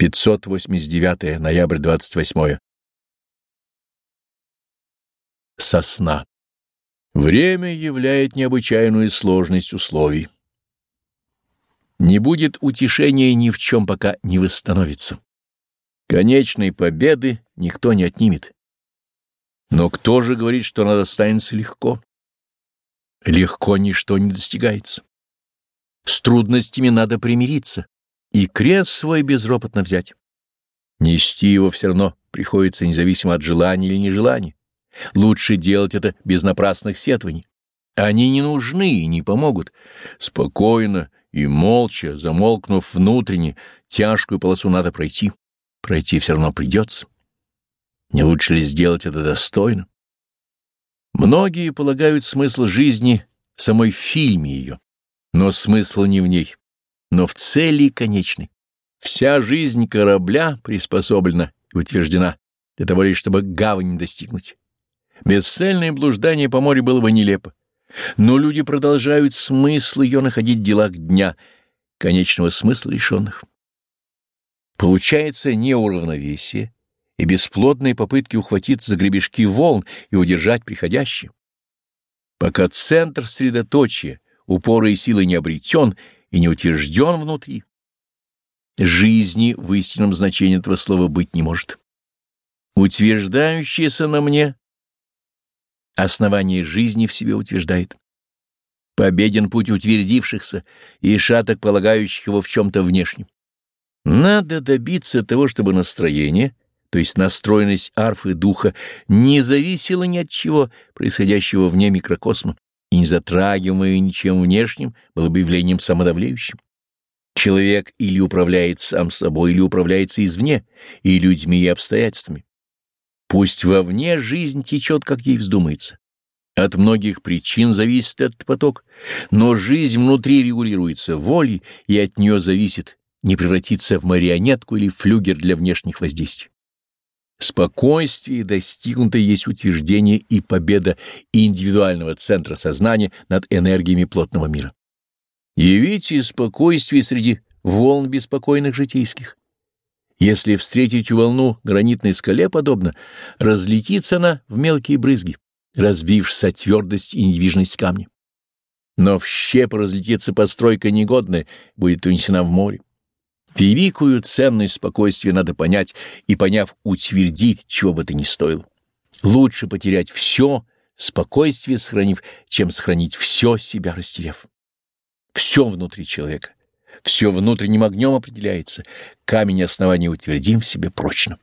589 ноябрь 28 Сосна. Время являет необычайную сложность условий. Не будет утешения ни в чем, пока не восстановится. Конечной победы никто не отнимет. Но кто же говорит, что она достанется легко? Легко ничто не достигается. С трудностями надо примириться и крест свой безропотно взять. Нести его все равно приходится независимо от желания или нежелания. Лучше делать это без напрасных сетваний. Они не нужны и не помогут. Спокойно и молча, замолкнув внутренне, тяжкую полосу надо пройти. Пройти все равно придется. Не лучше ли сделать это достойно? Многие полагают смысл жизни в самой фильме ее, но смысл не в ней но в цели конечной. Вся жизнь корабля приспособлена и утверждена для того лишь, чтобы гавань достигнуть. Бесцельное блуждание по морю было бы нелепо. Но люди продолжают смысл ее находить в делах дня, конечного смысла лишенных. Получается неуравновесие и бесплодные попытки ухватиться за гребешки волн и удержать приходящее. Пока центр средоточия, упора и силы не обретен — и не утвержден внутри. Жизни в истинном значении этого слова быть не может. Утверждающееся на мне основание жизни в себе утверждает. Победен путь утвердившихся и шаток, полагающих его в чем-то внешнем. Надо добиться того, чтобы настроение, то есть настроенность арфы духа, не зависело ни от чего, происходящего вне микрокосма, и не затрагиваемое ничем внешним, было бы явлением самодавлеющим. Человек или управляет сам собой, или управляется извне, и людьми, и обстоятельствами. Пусть вовне жизнь течет, как ей вздумается. От многих причин зависит этот поток, но жизнь внутри регулируется волей, и от нее зависит не превратиться в марионетку или флюгер для внешних воздействий. Спокойствие, достигнутое есть утверждение и победа индивидуального центра сознания над энергиями плотного мира. Явите спокойствие среди волн беспокойных житейских. Если встретить волну гранитной скале подобно, разлетится она в мелкие брызги, разбившись о твердость и недвижность камня. Но в щепы разлетится постройка негодная, будет унесена в море. Великую ценность спокойствия надо понять и, поняв, утвердить, чего бы то ни стоило. Лучше потерять все, спокойствие сохранив, чем сохранить все, себя растеряв. Все внутри человека, все внутренним огнем определяется, камень основания утвердим в себе прочно.